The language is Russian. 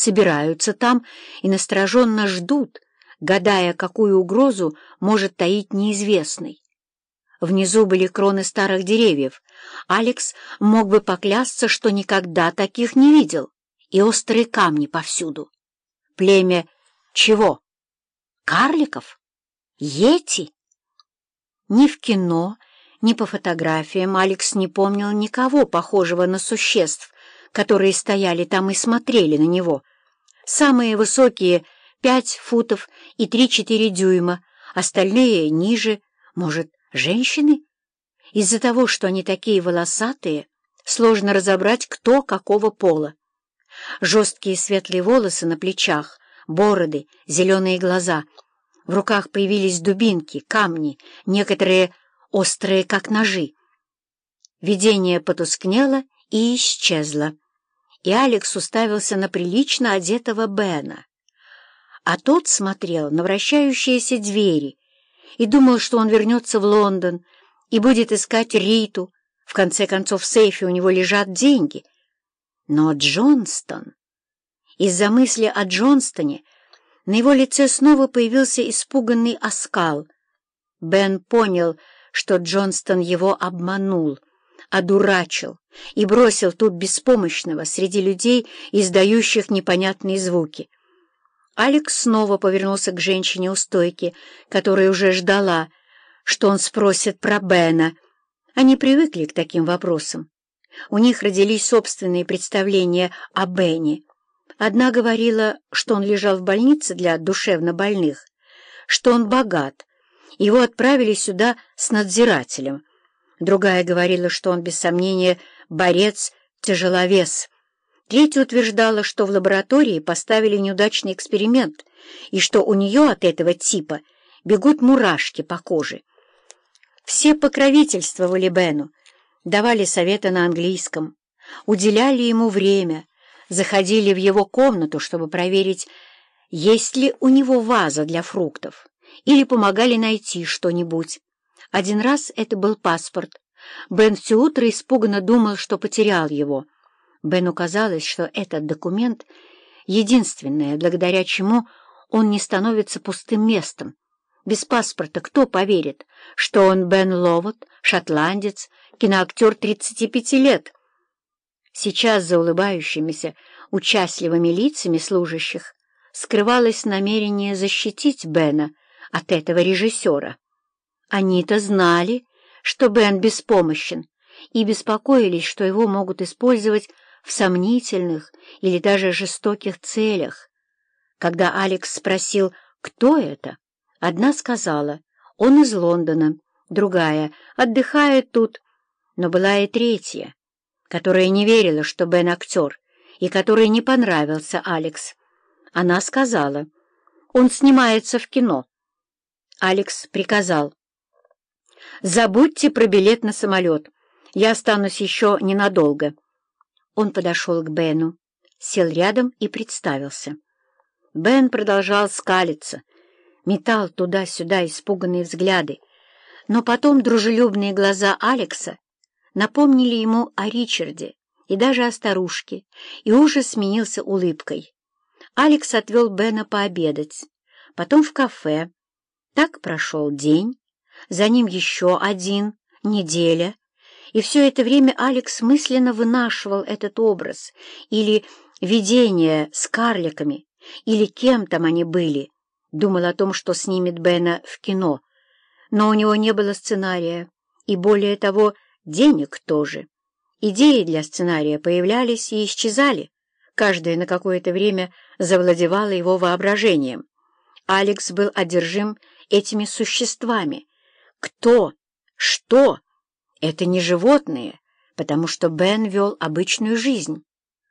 собираются там и настороженно ждут, гадая, какую угрозу может таить неизвестный. Внизу были кроны старых деревьев. Алекс мог бы поклясться, что никогда таких не видел, и острые камни повсюду. Племя чего? Карликов? Йети? Ни в кино, ни по фотографиям Алекс не помнил никого похожего на существ, которые стояли там и смотрели на него. Самые высокие — пять футов и три-четыре дюйма, остальные — ниже, может, женщины? Из-за того, что они такие волосатые, сложно разобрать, кто какого пола. Жесткие светлые волосы на плечах, бороды, зеленые глаза. В руках появились дубинки, камни, некоторые острые, как ножи. Видение потускнело и исчезло, и Алекс уставился на прилично одетого Бена. А тот смотрел на вращающиеся двери и думал, что он вернется в Лондон и будет искать Риту. В конце концов, в сейфе у него лежат деньги. Но Джонстон... Из-за мысли о Джонстоне на его лице снова появился испуганный оскал. Бен понял, что Джонстон его обманул, одурачил и бросил тут беспомощного среди людей, издающих непонятные звуки. Алекс снова повернулся к женщине у стойки, которая уже ждала, что он спросит про Бена. Они привыкли к таким вопросам. У них родились собственные представления о Бене. Одна говорила, что он лежал в больнице для душевнобольных, что он богат, его отправили сюда с надзирателем. Другая говорила, что он, без сомнения, борец-тяжеловес. Третья утверждала, что в лаборатории поставили неудачный эксперимент и что у нее от этого типа бегут мурашки по коже. Все покровительствовали Бену, давали советы на английском, уделяли ему время, заходили в его комнату, чтобы проверить, есть ли у него ваза для фруктов или помогали найти что-нибудь. Один раз это был паспорт. Бен все утро испуганно думал, что потерял его. Бену казалось, что этот документ — единственное, благодаря чему он не становится пустым местом. Без паспорта кто поверит, что он Бен Ловот, шотландец, киноактер 35 лет? Сейчас за улыбающимися, участливыми лицами служащих скрывалось намерение защитить Бена от этого режиссера. Они-то знали, что Бен беспомощен, и беспокоились, что его могут использовать в сомнительных или даже жестоких целях. Когда Алекс спросил, кто это, одна сказала, он из Лондона, другая, отдыхает тут, но была и третья, которая не верила, что Бен актер, и которой не понравился Алекс. Она сказала, он снимается в кино. Алекс приказал. «Забудьте про билет на самолет. Я останусь еще ненадолго». Он подошел к Бену, сел рядом и представился. Бен продолжал скалиться, метал туда-сюда испуганные взгляды, но потом дружелюбные глаза Алекса напомнили ему о Ричарде и даже о старушке, и ужас сменился улыбкой. Алекс отвел Бена пообедать, потом в кафе, так прошел день, за ним еще один, неделя, и все это время Алекс мысленно вынашивал этот образ или видение с карликами, или кем там они были, думал о том, что снимет Бена в кино, но у него не было сценария, и более того, денег тоже. Идеи для сценария появлялись и исчезали, каждая на какое-то время завладевала его воображением. Алекс был одержим этими существами. Кто? Что? Это не животные, потому что Бен вел обычную жизнь.